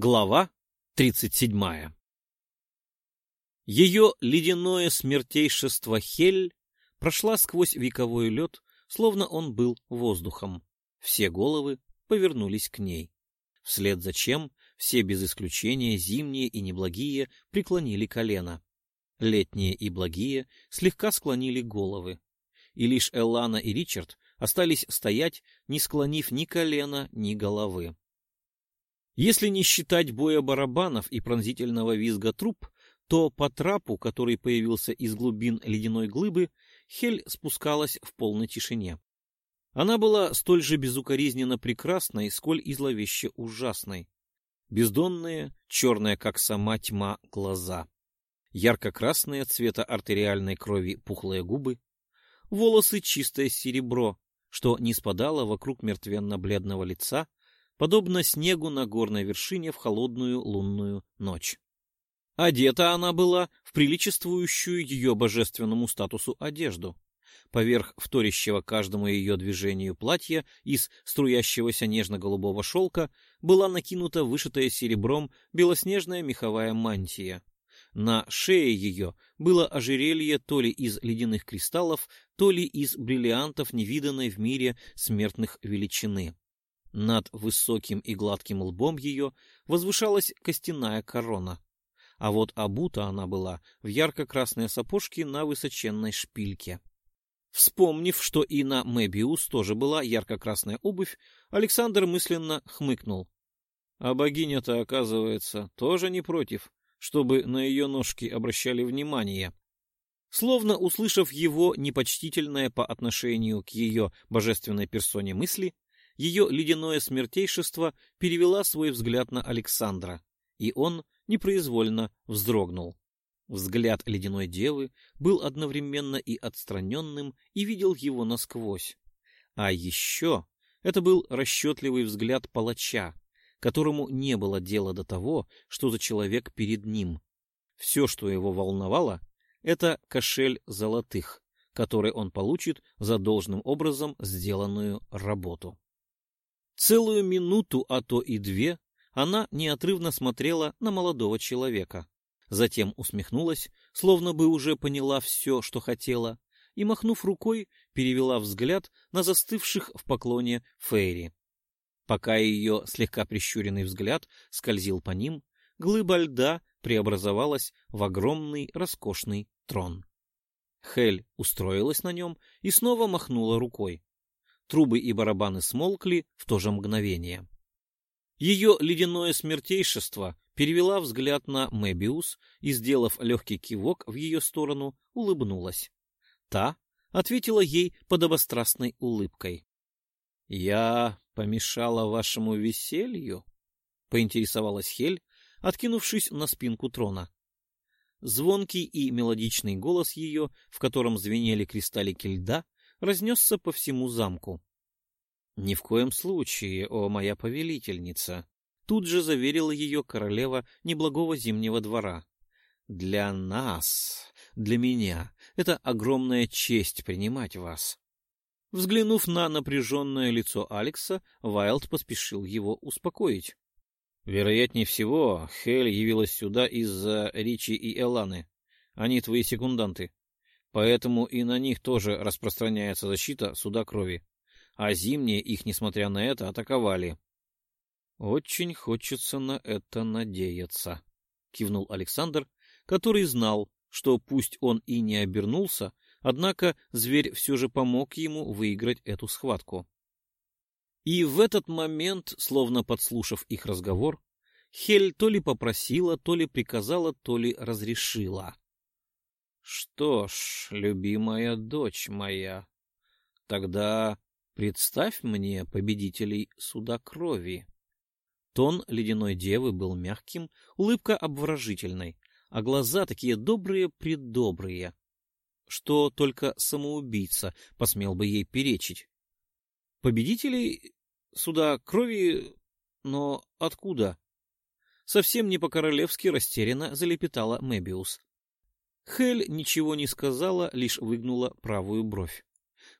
Глава 37 Ее ледяное смертейшество Хель прошла сквозь вековой лед, словно он был воздухом. Все головы повернулись к ней. Вслед за чем все без исключения зимние и неблагие преклонили колено. Летние и благие слегка склонили головы. И лишь Эллана и Ричард остались стоять, не склонив ни колена, ни головы. Если не считать боя барабанов и пронзительного визга труп, то по трапу, который появился из глубин ледяной глыбы, Хель спускалась в полной тишине. Она была столь же безукоризненно прекрасной, сколь и зловеще ужасной. Бездонные, черные, как сама тьма, глаза. Ярко-красные цвета артериальной крови пухлые губы. Волосы чистое серебро, что не спадало вокруг мертвенно-бледного лица, подобно снегу на горной вершине в холодную лунную ночь. Одета она была в приличествующую ее божественному статусу одежду. Поверх вторящего каждому ее движению платья из струящегося нежно-голубого шелка была накинута вышитая серебром белоснежная меховая мантия. На шее ее было ожерелье то ли из ледяных кристаллов, то ли из бриллиантов невиданной в мире смертных величины. Над высоким и гладким лбом ее возвышалась костяная корона, а вот обута она была в ярко-красные сапожки на высоченной шпильке. Вспомнив, что и на Мэбиус тоже была ярко-красная обувь, Александр мысленно хмыкнул. А богиня-то, оказывается, тоже не против, чтобы на ее ножки обращали внимание. Словно услышав его непочтительное по отношению к ее божественной персоне мысли, ее ледяное смертейшество перевела свой взгляд на Александра, и он непроизвольно вздрогнул. Взгляд ледяной девы был одновременно и отстраненным, и видел его насквозь. А еще это был расчетливый взгляд палача, которому не было дела до того, что за человек перед ним. Все, что его волновало, это кошель золотых, который он получит за должным образом сделанную работу. Целую минуту, а то и две, она неотрывно смотрела на молодого человека. Затем усмехнулась, словно бы уже поняла все, что хотела, и, махнув рукой, перевела взгляд на застывших в поклоне Фейри. Пока ее слегка прищуренный взгляд скользил по ним, глыба льда преобразовалась в огромный роскошный трон. Хель устроилась на нем и снова махнула рукой. Трубы и барабаны смолкли в то же мгновение. Ее ледяное смертейшество перевела взгляд на Мэбиус и, сделав легкий кивок в ее сторону, улыбнулась. Та ответила ей подобострастной улыбкой. — Я помешала вашему веселью? — поинтересовалась Хель, откинувшись на спинку трона. Звонкий и мелодичный голос ее, в котором звенели кристаллики льда, разнесся по всему замку. — Ни в коем случае, о моя повелительница! — тут же заверила ее королева неблагого зимнего двора. — Для нас, для меня, это огромная честь принимать вас. Взглянув на напряженное лицо Алекса, Вайлд поспешил его успокоить. Вероятнее всего, Хель явилась сюда из-за Ричи и Эланы. Они твои секунданты поэтому и на них тоже распространяется защита суда крови. А зимние их, несмотря на это, атаковали. — Очень хочется на это надеяться, — кивнул Александр, который знал, что пусть он и не обернулся, однако зверь все же помог ему выиграть эту схватку. И в этот момент, словно подслушав их разговор, Хель то ли попросила, то ли приказала, то ли разрешила. Что ж, любимая дочь моя, тогда представь мне победителей суда крови. Тон ледяной девы был мягким, улыбка обворожительной, а глаза такие добрые-предобрые, что только самоубийца посмел бы ей перечить. Победителей суда крови, но откуда? Совсем не по-королевски растерянно залепетала Мэбиус. Хель ничего не сказала, лишь выгнула правую бровь.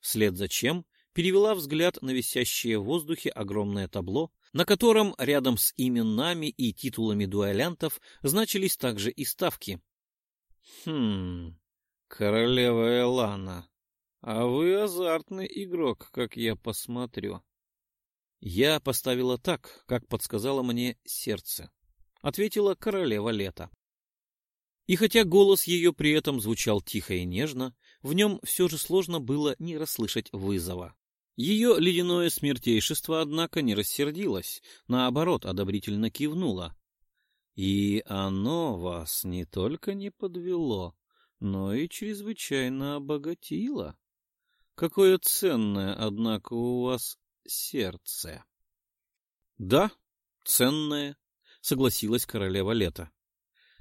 Вслед за чем перевела взгляд на висящее в воздухе огромное табло, на котором рядом с именами и титулами дуэлянтов значились также и ставки. «Хм, королева Элана, а вы азартный игрок, как я посмотрю». «Я поставила так, как подсказала мне сердце», — ответила королева лета. И хотя голос ее при этом звучал тихо и нежно, в нем все же сложно было не расслышать вызова. Ее ледяное смертейшество, однако, не рассердилось, наоборот, одобрительно кивнуло. И оно вас не только не подвело, но и чрезвычайно обогатило. Какое ценное, однако, у вас сердце. — Да, ценное, — согласилась королева лета.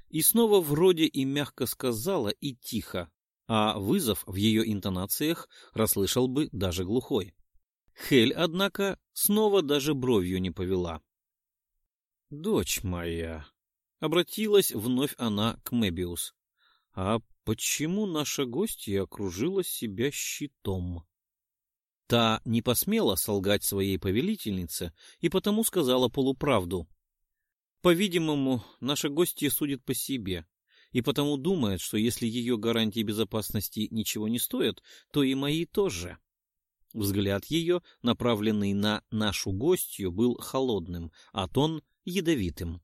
И снова вроде и мягко сказала, и тихо, а вызов в ее интонациях расслышал бы даже глухой. Хель, однако, снова даже бровью не повела. — Дочь моя, — обратилась вновь она к Мебиус, — а почему наша гостья окружила себя щитом? Та не посмела солгать своей повелительнице и потому сказала полуправду. По-видимому, наша гостья судит по себе, и потому думает, что если ее гарантии безопасности ничего не стоят, то и мои тоже. Взгляд ее, направленный на нашу гостью, был холодным, а тон — ядовитым.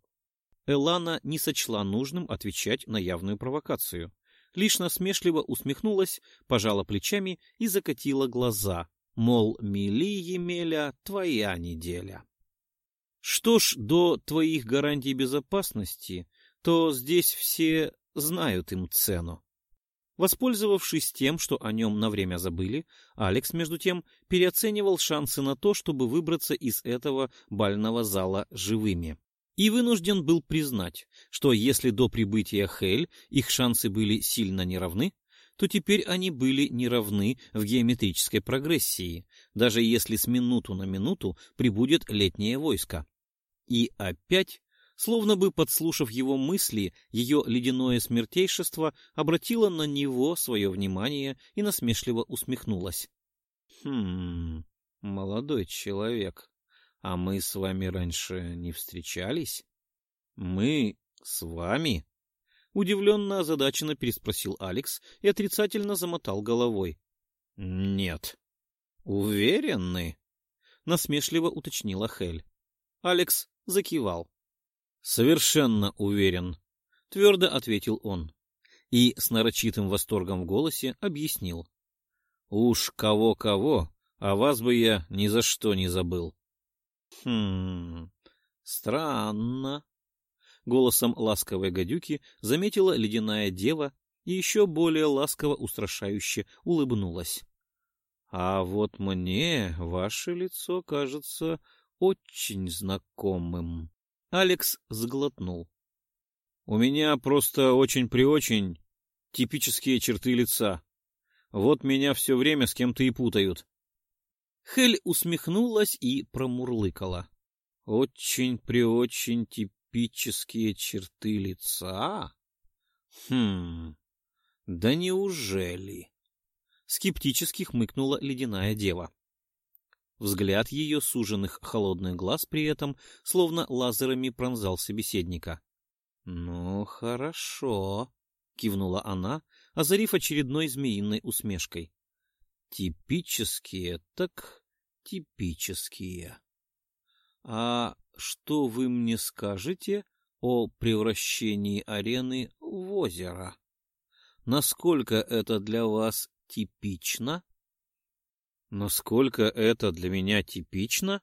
Элана не сочла нужным отвечать на явную провокацию. Лишь насмешливо усмехнулась, пожала плечами и закатила глаза, мол, мили, Емеля, твоя неделя. Что ж до твоих гарантий безопасности, то здесь все знают им цену. Воспользовавшись тем, что о нем на время забыли, Алекс, между тем, переоценивал шансы на то, чтобы выбраться из этого бального зала живыми. И вынужден был признать, что если до прибытия Хель их шансы были сильно неравны, то теперь они были неравны в геометрической прогрессии, даже если с минуту на минуту прибудет летнее войско. И опять, словно бы подслушав его мысли, ее ледяное смертейшество обратило на него свое внимание и насмешливо усмехнулось. «Хм, молодой человек, а мы с вами раньше не встречались?» «Мы с вами?» Удивленно озадаченно переспросил Алекс и отрицательно замотал головой. «Нет». «Уверены?» — насмешливо уточнила Хель. Алекс закивал. «Совершенно уверен», — твердо ответил он. И с нарочитым восторгом в голосе объяснил. «Уж кого-кого, а вас бы я ни за что не забыл». «Хм... Странно», голосом ласковой гадюки заметила ледяная дева и еще более ласково устрашающе улыбнулась. — А вот мне ваше лицо кажется очень знакомым. Алекс сглотнул. — У меня просто очень-преочень типические черты лица. Вот меня все время с кем-то и путают. Хель усмехнулась и промурлыкала. — Очень-преочень тип типические черты лица? Хм, да неужели? Скептически хмыкнула ледяная дева. Взгляд ее суженных холодных глаз при этом словно лазерами пронзал собеседника. — Ну, хорошо, — кивнула она, озарив очередной змеиной усмешкой. — Типические так типические. А что вы мне скажете о превращении арены в озеро? Насколько это для вас типично? Насколько это для меня типично?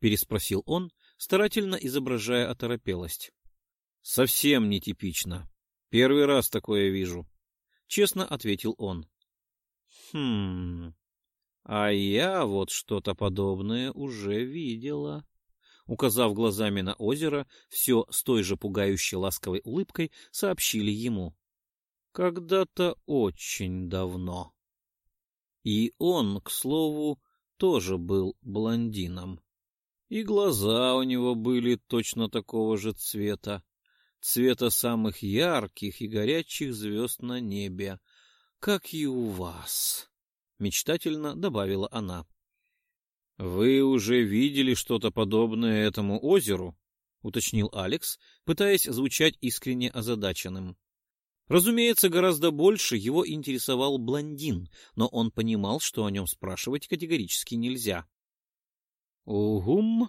переспросил он, старательно изображая оторопелость. Совсем не типично. Первый раз такое вижу, честно ответил он. Хм. А я вот что-то подобное уже видела указав глазами на озеро, все с той же пугающей ласковой улыбкой сообщили ему. Когда-то очень давно. И он, к слову, тоже был блондином. И глаза у него были точно такого же цвета, цвета самых ярких и горячих звезд на небе, как и у вас, — мечтательно добавила она. — Вы уже видели что-то подобное этому озеру? — уточнил Алекс, пытаясь звучать искренне озадаченным. Разумеется, гораздо больше его интересовал блондин, но он понимал, что о нем спрашивать категорически нельзя. — Угум,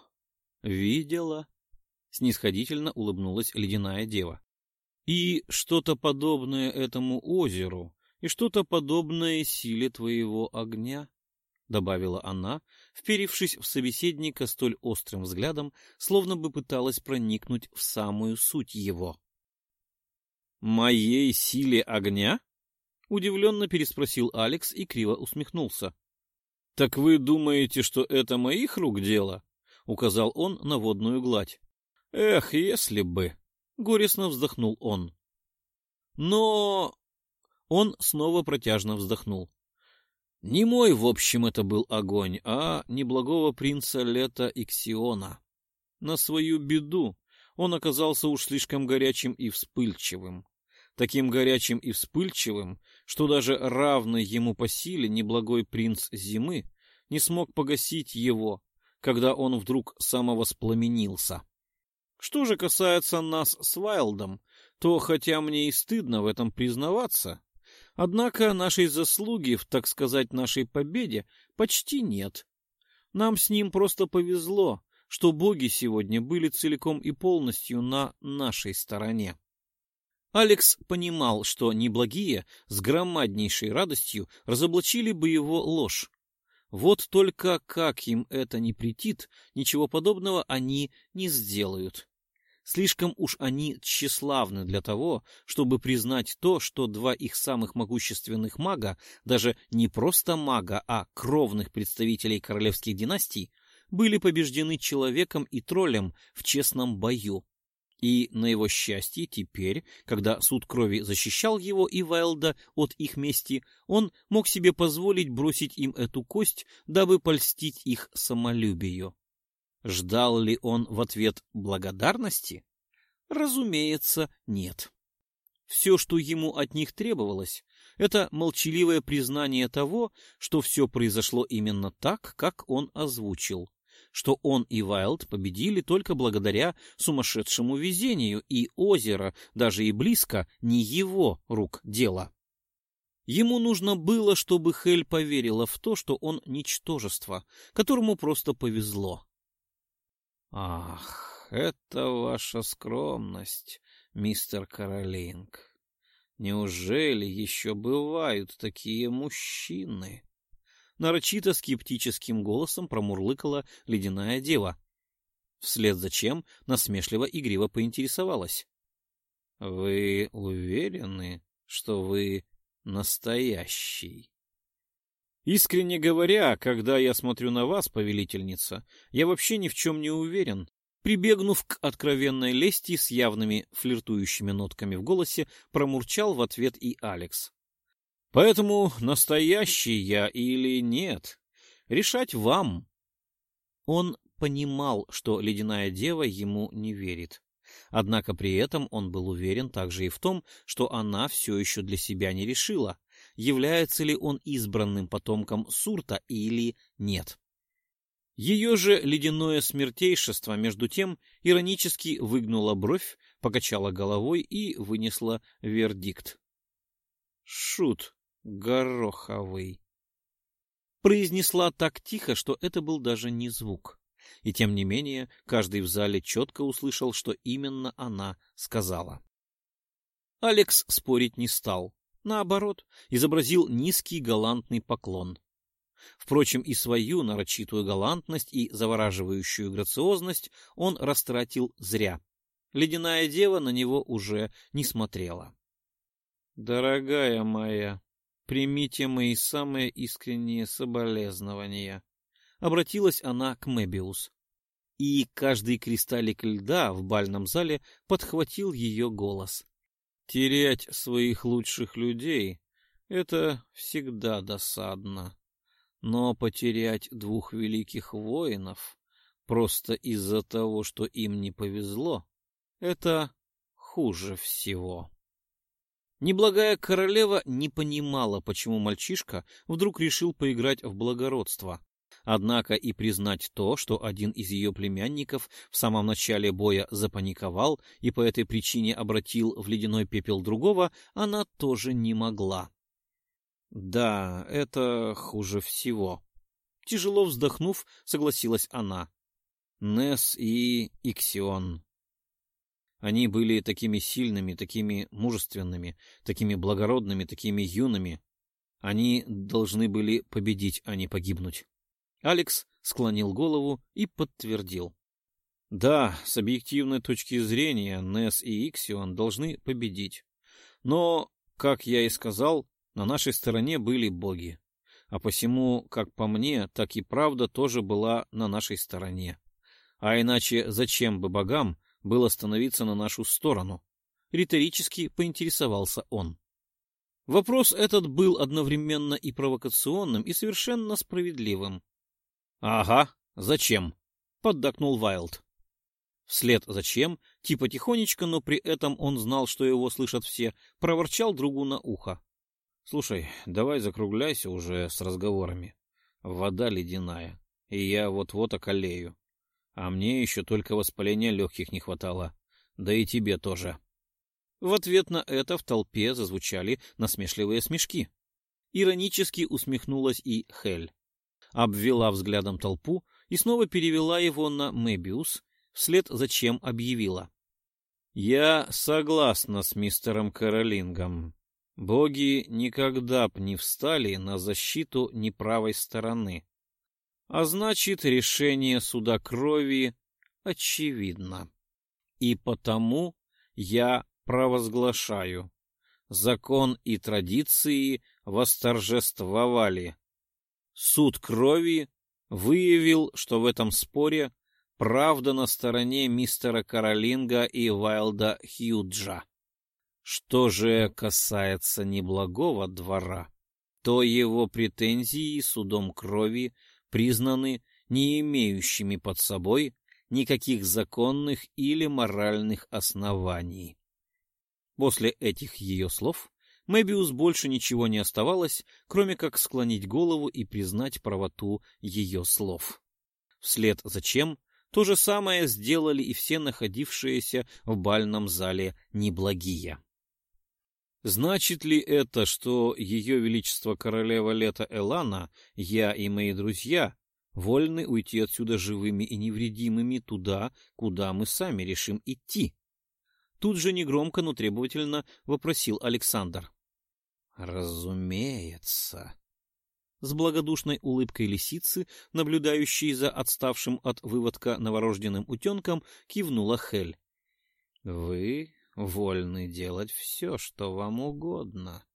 видела, — снисходительно улыбнулась ледяная дева. — И что-то подобное этому озеру, и что-то подобное силе твоего огня, — добавила она, вперившись в собеседника столь острым взглядом, словно бы пыталась проникнуть в самую суть его. «Моей силе огня?» — удивленно переспросил Алекс и криво усмехнулся. «Так вы думаете, что это моих рук дело?» — указал он на водную гладь. «Эх, если бы!» — горестно вздохнул он. «Но...» Он снова протяжно вздохнул. Не мой, в общем, это был огонь, а неблагого принца Лета Иксиона. На свою беду он оказался уж слишком горячим и вспыльчивым таким горячим и вспыльчивым, что даже равный ему по силе неблагой принц зимы не смог погасить его, когда он вдруг самовоспламенился. Что же касается нас с Вайлдом, то, хотя мне и стыдно в этом признаваться, однако нашей заслуги в, так сказать, нашей победе почти нет. Нам с ним просто повезло, что боги сегодня были целиком и полностью на нашей стороне. Алекс понимал, что неблагие с громаднейшей радостью разоблачили бы его ложь. Вот только как им это не претит, ничего подобного они не сделают. Слишком уж они тщеславны для того, чтобы признать то, что два их самых могущественных мага, даже не просто мага, а кровных представителей королевских династий, были побеждены человеком и троллем в честном бою. И на его счастье теперь, когда суд крови защищал его и Вайлда от их мести, он мог себе позволить бросить им эту кость, дабы польстить их самолюбию. Ждал ли он в ответ благодарности? Разумеется, нет. Все, что ему от них требовалось, это молчаливое признание того, что все произошло именно так, как он озвучил что он и Вайлд победили только благодаря сумасшедшему везению, и озеро даже и близко не его рук дело. Ему нужно было, чтобы Хель поверила в то, что он ничтожество, которому просто повезло. Ах, это ваша скромность, мистер Каролинг. Неужели еще бывают такие мужчины? Нарочито скептическим голосом промурлыкала ледяная дева. Вслед за чем насмешливо игриво поинтересовалась. — Вы уверены, что вы настоящий? Искренне говоря, когда я смотрю на вас, повелительница, я вообще ни в чем не уверен. Прибегнув к откровенной лести с явными флиртующими нотками в голосе, промурчал в ответ и Алекс. Поэтому настоящий я или нет, решать вам. Он понимал, что ледяная дева ему не верит. Однако при этом он был уверен также и в том, что она все еще для себя не решила, является ли он избранным потомком Сурта или нет. Ее же ледяное смертейшество, между тем, иронически выгнула бровь, покачала головой и вынесла вердикт. Шут гороховый. Произнесла так тихо, что это был даже не звук. И тем не менее, каждый в зале четко услышал, что именно она сказала. Алекс спорить не стал. Наоборот, изобразил низкий галантный поклон. Впрочем, и свою нарочитую галантность и завораживающую грациозность он растратил зря. Ледяная дева на него уже не смотрела. — Дорогая моя, Примите мои самые искренние соболезнования. Обратилась она к Мебиус. И каждый кристаллик льда в бальном зале подхватил ее голос. Терять своих лучших людей — это всегда досадно. Но потерять двух великих воинов просто из-за того, что им не повезло, это хуже всего. Неблагая королева не понимала, почему мальчишка вдруг решил поиграть в благородство. Однако и признать то, что один из ее племянников в самом начале боя запаниковал и по этой причине обратил в ледяной пепел другого, она тоже не могла. Да, это хуже всего. Тяжело вздохнув, согласилась она. Нес и Иксион. Они были такими сильными, такими мужественными, такими благородными, такими юными. Они должны были победить, а не погибнуть. Алекс склонил голову и подтвердил. Да, с объективной точки зрения, Нес и Иксион должны победить. Но, как я и сказал, на нашей стороне были боги. А посему, как по мне, так и правда тоже была на нашей стороне. А иначе зачем бы богам было становиться на нашу сторону? Риторически поинтересовался он. Вопрос этот был одновременно и провокационным, и совершенно справедливым. «Ага, зачем?» — поддакнул Вайлд. Вслед зачем, типа тихонечко, но при этом он знал, что его слышат все, проворчал другу на ухо. «Слушай, давай закругляйся уже с разговорами. Вода ледяная, и я вот-вот околею. А мне еще только воспаления легких не хватало. Да и тебе тоже». В ответ на это в толпе зазвучали насмешливые смешки. Иронически усмехнулась и Хель обвела взглядом толпу и снова перевела его на Мэбиус, вслед за чем объявила. «Я согласна с мистером Каролингом. Боги никогда б не встали на защиту неправой стороны. А значит, решение суда крови очевидно. И потому я провозглашаю. Закон и традиции восторжествовали. Суд крови выявил, что в этом споре правда на стороне мистера Каролинга и Вайлда Хьюджа. Что же касается неблагого двора, то его претензии судом крови признаны не имеющими под собой никаких законных или моральных оснований. После этих ее слов Мэбиус больше ничего не оставалось, кроме как склонить голову и признать правоту ее слов. Вслед за чем то же самое сделали и все находившиеся в бальном зале неблагие. Значит ли это, что Ее Величество Королева Лета Элана, я и мои друзья вольны уйти отсюда живыми и невредимыми туда, куда мы сами решим идти? Тут же негромко, но требовательно вопросил Александр. «Разумеется». С благодушной улыбкой лисицы, наблюдающей за отставшим от выводка новорожденным утенком, кивнула Хель. «Вы вольны делать все, что вам угодно.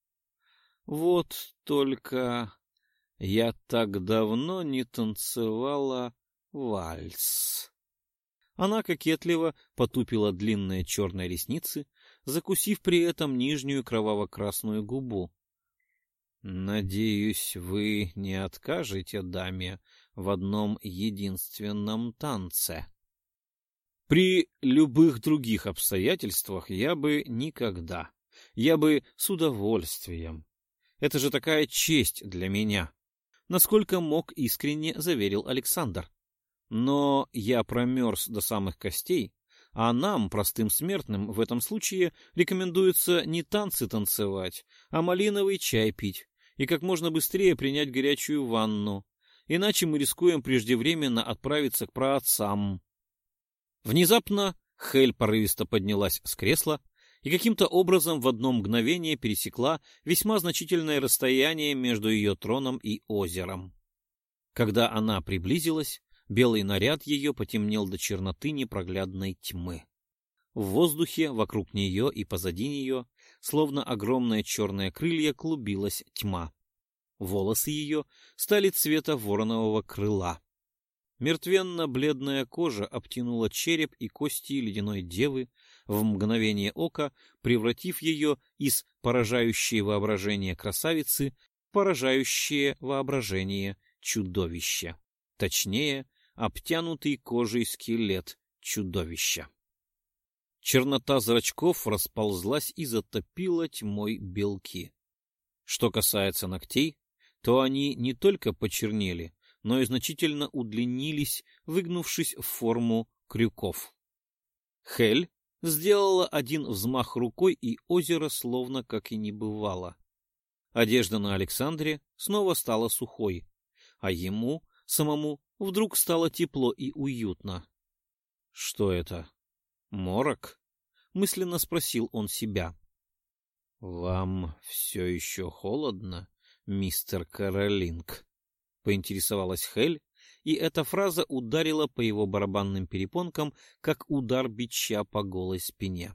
Вот только я так давно не танцевала вальс». Она кокетливо потупила длинные черные ресницы, закусив при этом нижнюю кроваво-красную губу. «Надеюсь, вы не откажете даме в одном единственном танце?» «При любых других обстоятельствах я бы никогда. Я бы с удовольствием. Это же такая честь для меня!» Насколько мог искренне заверил Александр. Но я промерз до самых костей, а нам, простым смертным, в этом случае рекомендуется не танцы танцевать, а малиновый чай пить и как можно быстрее принять горячую ванну, иначе мы рискуем преждевременно отправиться к праотцам. Внезапно Хель порывисто поднялась с кресла и каким-то образом в одно мгновение пересекла весьма значительное расстояние между ее троном и озером. Когда она приблизилась, Белый наряд ее потемнел до черноты непроглядной тьмы. В воздухе вокруг нее и позади нее, словно огромные черные крылья, клубилась тьма. Волосы ее стали цвета воронового крыла. Мертвенно-бледная кожа обтянула череп и кости ледяной девы, в мгновение ока превратив ее из поражающей воображение красавицы в поражающее воображение чудовища. Точнее, обтянутый кожей скелет чудовища. Чернота зрачков расползлась и затопила тьмой белки. Что касается ногтей, то они не только почернели, но и значительно удлинились, выгнувшись в форму крюков. Хель сделала один взмах рукой, и озеро словно как и не бывало. Одежда на Александре снова стала сухой, а ему самому вдруг стало тепло и уютно. — Что это? Морок? — мысленно спросил он себя. — Вам все еще холодно, мистер Каролинг? — поинтересовалась Хель, и эта фраза ударила по его барабанным перепонкам, как удар бича по голой спине.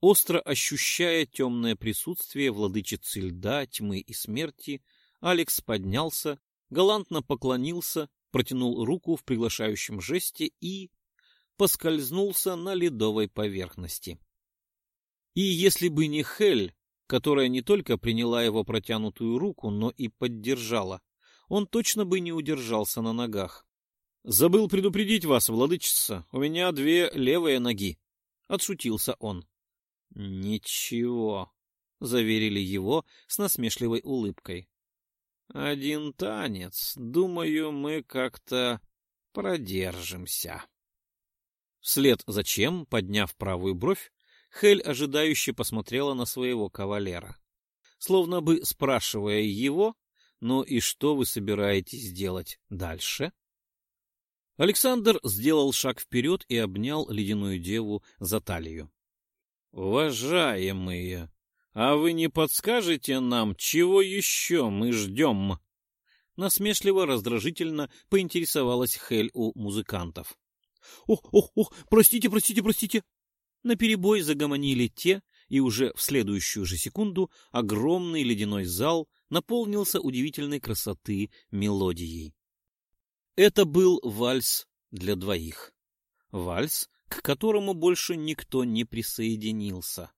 Остро ощущая темное присутствие владычицы льда, тьмы и смерти, Алекс поднялся, галантно поклонился, протянул руку в приглашающем жесте и поскользнулся на ледовой поверхности. И если бы не Хель, которая не только приняла его протянутую руку, но и поддержала, он точно бы не удержался на ногах. — Забыл предупредить вас, владычица, у меня две левые ноги, — отшутился он. — Ничего, — заверили его с насмешливой улыбкой. — Один танец, думаю, мы как-то продержимся. Вслед за чем, подняв правую бровь, Хель ожидающе посмотрела на своего кавалера, словно бы спрашивая его, ну и что вы собираетесь делать дальше? Александр сделал шаг вперед и обнял ледяную деву за талию. — Уважаемые, а вы не подскажете нам, чего еще мы ждем? Насмешливо, раздражительно поинтересовалась Хель у музыкантов. — Ох, ох, ох, простите, простите, простите! Наперебой загомонили те, и уже в следующую же секунду огромный ледяной зал наполнился удивительной красоты мелодией. Это был вальс для двоих. Вальс, к которому больше никто не присоединился.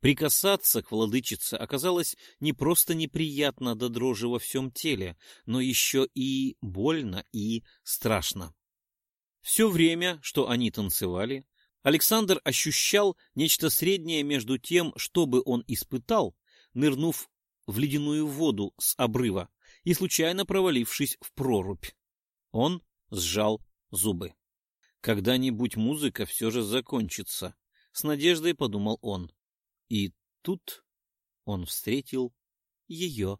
Прикасаться к владычице оказалось не просто неприятно до дрожи во всем теле, но еще и больно и страшно. Все время, что они танцевали, Александр ощущал нечто среднее между тем, что бы он испытал, нырнув в ледяную воду с обрыва и случайно провалившись в прорубь. Он сжал зубы. Когда-нибудь музыка все же закончится, с надеждой подумал он. И тут он встретил ее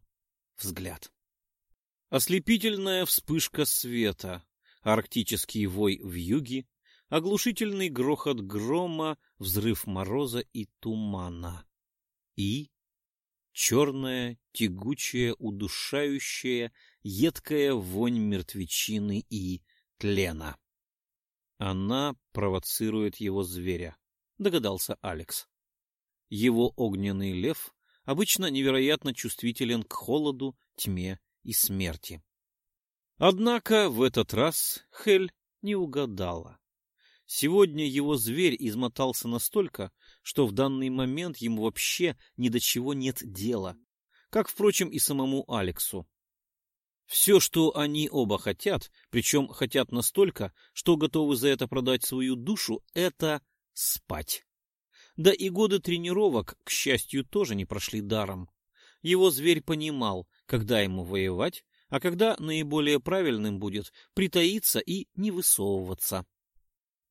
взгляд. Ослепительная вспышка света, арктический вой в юге, оглушительный грохот грома, взрыв мороза и тумана. И черная, тягучая, удушающая, едкая вонь мертвечины и тлена. Она провоцирует его зверя, догадался Алекс. Его огненный лев обычно невероятно чувствителен к холоду, тьме и смерти. Однако в этот раз Хель не угадала. Сегодня его зверь измотался настолько, что в данный момент ему вообще ни до чего нет дела, как, впрочем, и самому Алексу. Все, что они оба хотят, причем хотят настолько, что готовы за это продать свою душу, это спать. Да и годы тренировок, к счастью, тоже не прошли даром. Его зверь понимал, когда ему воевать, а когда наиболее правильным будет притаиться и не высовываться.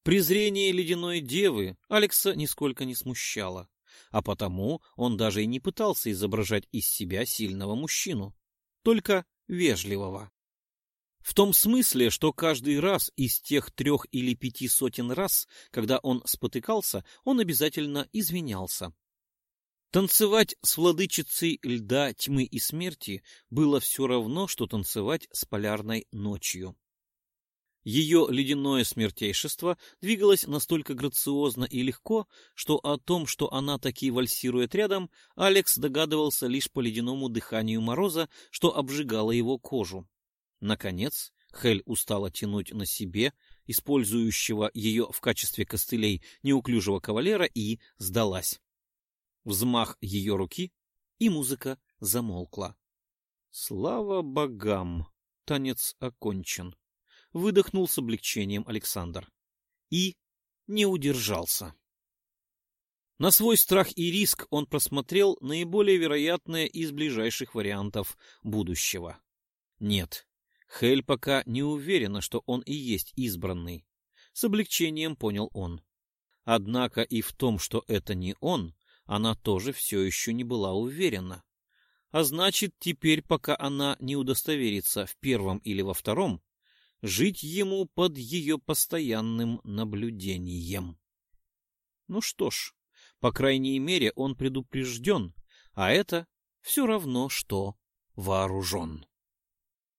Презрение ледяной девы Алекса нисколько не смущало, а потому он даже и не пытался изображать из себя сильного мужчину, только вежливого. В том смысле, что каждый раз из тех трех или пяти сотен раз, когда он спотыкался, он обязательно извинялся. Танцевать с владычицей льда, тьмы и смерти было все равно, что танцевать с полярной ночью. Ее ледяное смертейшество двигалось настолько грациозно и легко, что о том, что она таки вальсирует рядом, Алекс догадывался лишь по ледяному дыханию мороза, что обжигало его кожу. Наконец, Хель устала тянуть на себе, использующего ее в качестве костылей неуклюжего кавалера, и сдалась. Взмах ее руки, и музыка замолкла. Слава богам! Танец окончен выдохнул с облегчением Александр. И не удержался. На свой страх и риск он просмотрел наиболее вероятные из ближайших вариантов будущего. Нет, Хель пока не уверена, что он и есть избранный. С облегчением понял он. Однако и в том, что это не он, она тоже все еще не была уверена. А значит, теперь, пока она не удостоверится в первом или во втором, жить ему под ее постоянным наблюдением. Ну что ж, по крайней мере, он предупрежден, а это все равно, что вооружен.